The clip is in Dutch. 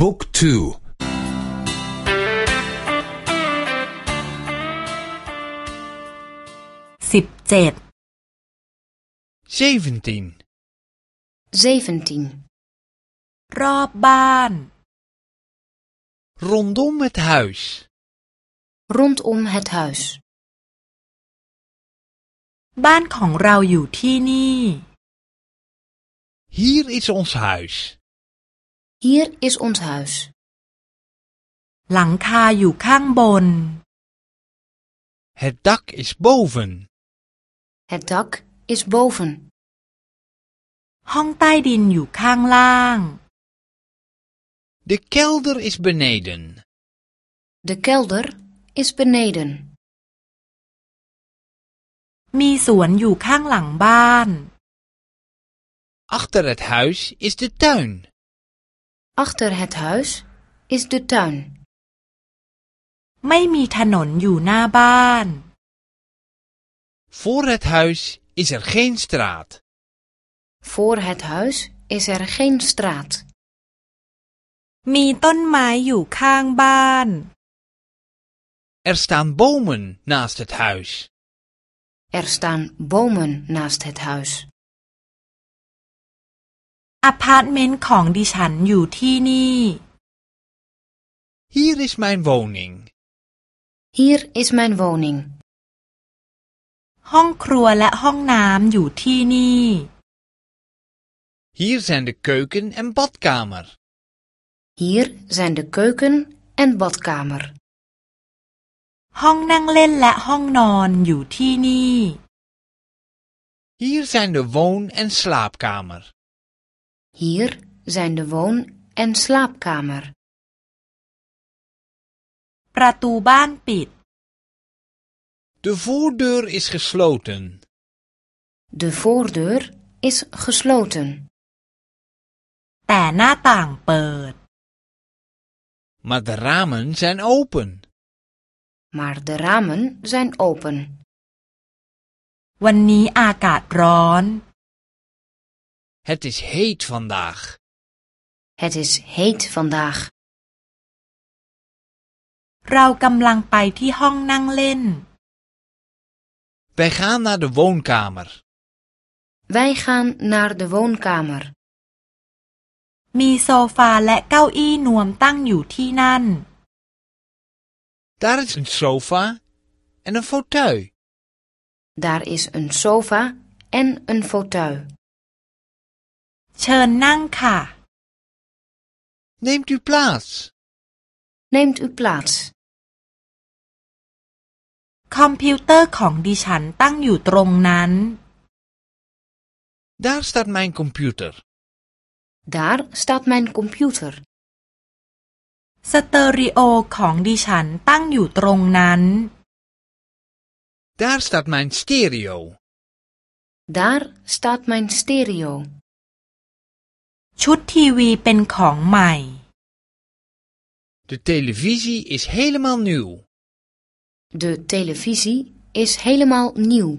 บุ๊กทู สิบเจ็ด zeventien, 17. รอบบ้าน rondom het huis, Rondom het huis. บ้านของเราอยู่ที่นี่ hier is ons huis, Hier is ons huis. หลังคาอยู่ข้างบน het dak is boven, Het dak is boven. ห้องใต้ดินอยู่ข้างล่าง de kelder is beneden, De kelder is beneden. มีสวนอยู่ข้างหลังบ้าน achter het huis is de tuin, Achter het huis is de tuin. ไม่มีถนนอยู่หน้าบ้าน voor het huis is er geen straat, Voor het huis is er geen straat. มีต้นไม้อยู่ข้างบ้าน er staan bomen naast het huis, Er staan bomen naast het huis. อพาร์ตเมนต์ของดิฉันอยู่ที่นี่ hier is mijn woning, Hier is mijn woning. ห้องครัวและห้องน้ำอยู่ที่นี่ hier zijn de keuken en badkamer, Hier zijn de keuken en badkamer. ห้องนั่งเล่นและห้องนอนอยู่ที่นี่ hier zijn de woon- en slaapkamer, Hier zijn de woon- en slaapkamer. ประตูบ้านปิด de voordeur is gesloten, De voordeur is gesloten. แต่หน้าต่างเปิด maar de ramen zijn open. Maar de ramen zijn open. วันนี้อากาศร้อน Het is heet vandaag. Het is heet vandaag. เรากำลังไปที่ห้องนั่งเล่น Wij gaan naar de woonkamer. Wij gaan naar de woonkamer. มีโซฟาและเก้าอี้นวมตั้งอยู่ที่นั่น Daar is een sofa en een fauteuil. Daar is een sofa en een fauteuil. เชิญนั่งค่ะ Neemt u plaats. Neemt u plaats. คอมพิวเตอร์ของดิฉันตั้งอยู่ตรงนั้น Daar staat mijn computer. Daar staat mijn computer. สเตอริโอของดิฉันตั้งอยู่ตรงนั้น Daar staat mijn stereo. Daar staat mijn stereo. ชุดทีวีเป็นของใหม่ De televisie is helemaal nieuw. De televisie is helemaal nieuw.